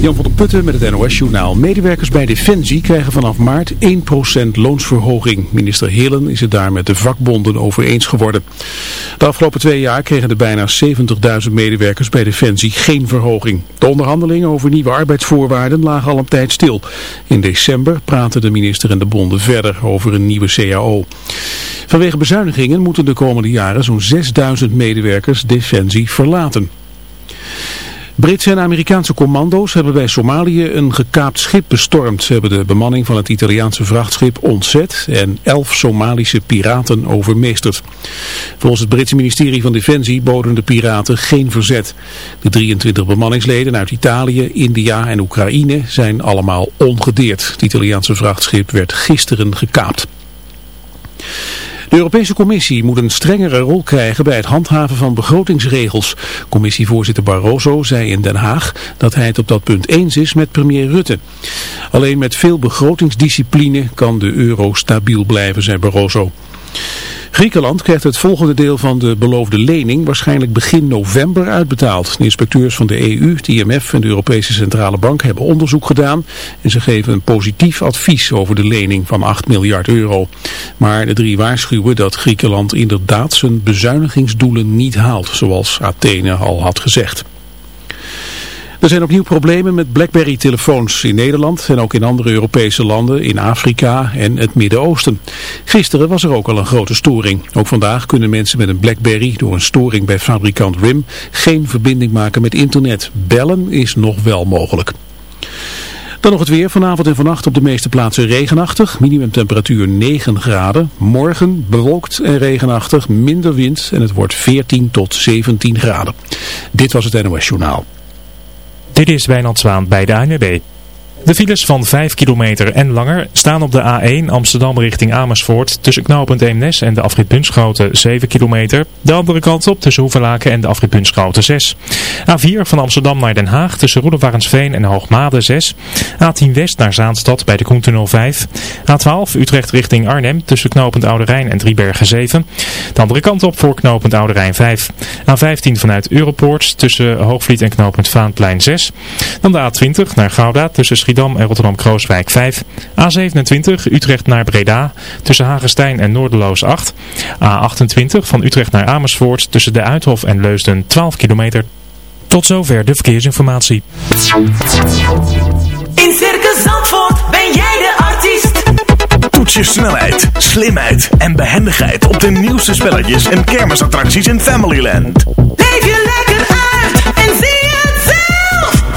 Jan van der Putten met het NOS-journaal. Medewerkers bij Defensie krijgen vanaf maart 1% loonsverhoging. Minister Hillen is het daar met de vakbonden over eens geworden. De afgelopen twee jaar kregen de bijna 70.000 medewerkers bij Defensie geen verhoging. De onderhandelingen over nieuwe arbeidsvoorwaarden lagen al een tijd stil. In december praten de minister en de bonden verder over een nieuwe CAO. Vanwege bezuinigingen moeten de komende jaren zo'n 6.000 medewerkers Defensie verlaten. Britse en Amerikaanse commando's hebben bij Somalië een gekaapt schip bestormd. Ze hebben de bemanning van het Italiaanse vrachtschip ontzet en elf Somalische piraten overmeesterd. Volgens het Britse ministerie van Defensie boden de piraten geen verzet. De 23 bemanningsleden uit Italië, India en Oekraïne zijn allemaal ongedeerd. Het Italiaanse vrachtschip werd gisteren gekaapt. De Europese Commissie moet een strengere rol krijgen bij het handhaven van begrotingsregels. Commissievoorzitter Barroso zei in Den Haag dat hij het op dat punt eens is met premier Rutte. Alleen met veel begrotingsdiscipline kan de euro stabiel blijven, zei Barroso. Griekenland krijgt het volgende deel van de beloofde lening waarschijnlijk begin november uitbetaald. De inspecteurs van de EU, het IMF en de Europese Centrale Bank hebben onderzoek gedaan en ze geven een positief advies over de lening van 8 miljard euro. Maar de drie waarschuwen dat Griekenland inderdaad zijn bezuinigingsdoelen niet haalt, zoals Athene al had gezegd. Er zijn opnieuw problemen met BlackBerry-telefoons in Nederland en ook in andere Europese landen, in Afrika en het Midden-Oosten. Gisteren was er ook al een grote storing. Ook vandaag kunnen mensen met een BlackBerry door een storing bij fabrikant RIM geen verbinding maken met internet. Bellen is nog wel mogelijk. Dan nog het weer. Vanavond en vannacht op de meeste plaatsen regenachtig. Minimumtemperatuur 9 graden. Morgen bewolkt en regenachtig. Minder wind en het wordt 14 tot 17 graden. Dit was het NOS Journaal. Dit is Wijnand Zwaan bij de ANWB. De files van 5 kilometer en langer staan op de A1 Amsterdam richting Amersfoort tussen knooppunt Eemnes en de afrit Bunschoten 7 kilometer. De andere kant op tussen Hoevelaken en de afrit Bunschoten 6. A4 van Amsterdam naar Den Haag tussen Roedewarensveen en Hoogmade 6. A10 West naar Zaanstad bij de Koentunnel 5. A12 Utrecht richting Arnhem tussen knooppunt Oude Rijn en Driebergen 7. De andere kant op voor knooppunt Oude Rijn 5. A15 vanuit Europoort tussen Hoogvliet en knooppunt Vaanplein 6. Dan de A20 naar Gouda tussen Schiedam en Rotterdam-Krooswijk 5. A27 Utrecht naar Breda tussen Hagestein en Noorderloos 8. A28 van Utrecht naar Amersfoort tussen de Uithof en Leusden 12 kilometer. Tot zover de verkeersinformatie. In Circus Zandvoort ben jij de artiest. Toets je snelheid, slimheid en behendigheid op de nieuwste spelletjes en kermisattracties in Familyland. Leef je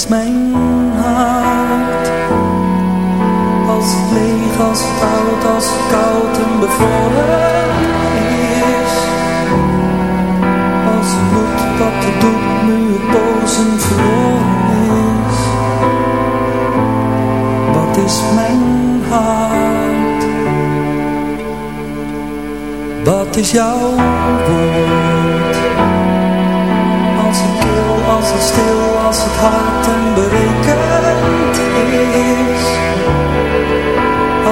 Is mijn hart? Als leeg, als oud, als koud en bevroren is. Als moet wat het doet, nu het boos en verloren is. Wat is mijn hart? Wat is jouw woord? Als het kil, als het stil, als het hard en berekend is.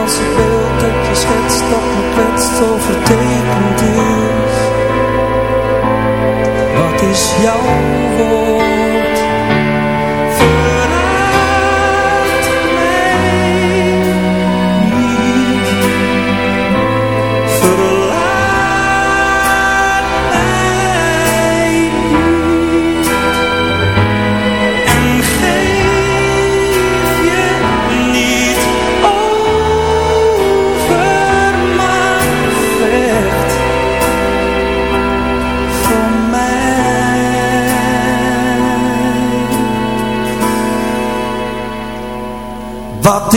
Als het beeld dat je schetst, dat me kwetst, overtekend is. Wat is jouw woord?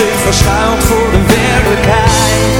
Zich verschuilt voor de werkelijkheid.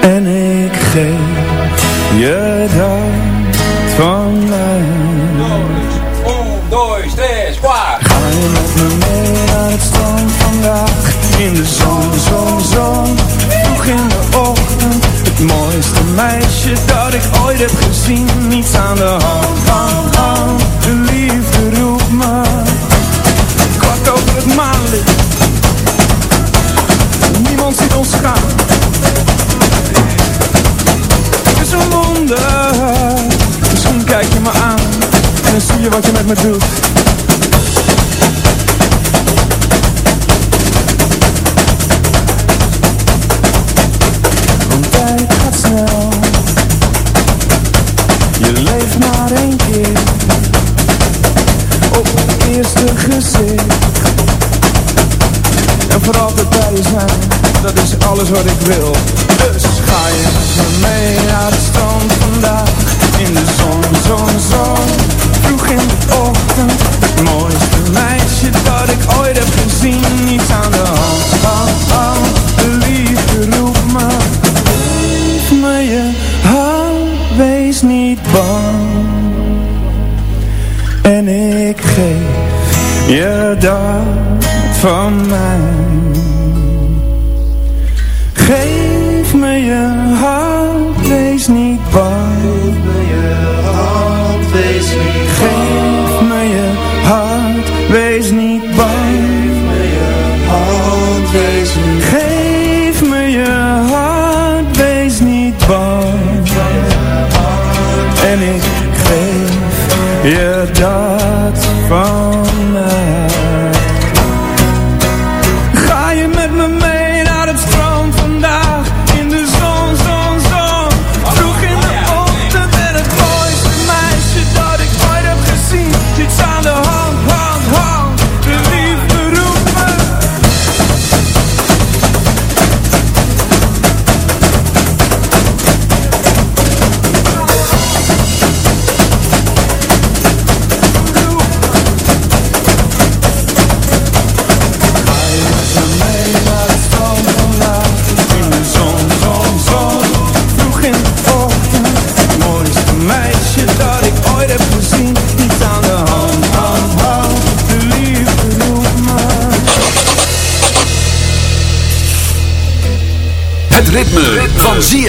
En ik geef je dat van mij. Ga je met me mee naar het strand vandaag? In de zon, zon, zon. Vroeg in de ochtend. Het mooiste meisje dat ik ooit heb gezien. Niets aan de hand, hand, hand Gaan Het is een wonder. Misschien kijk je me aan En dan zie je wat je met me doet alles wat ik wil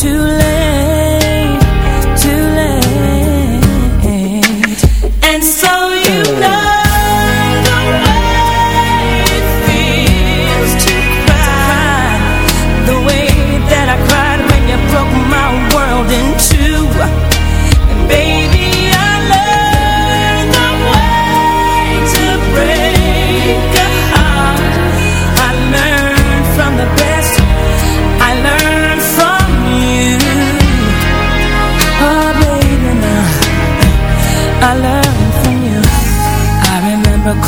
too late,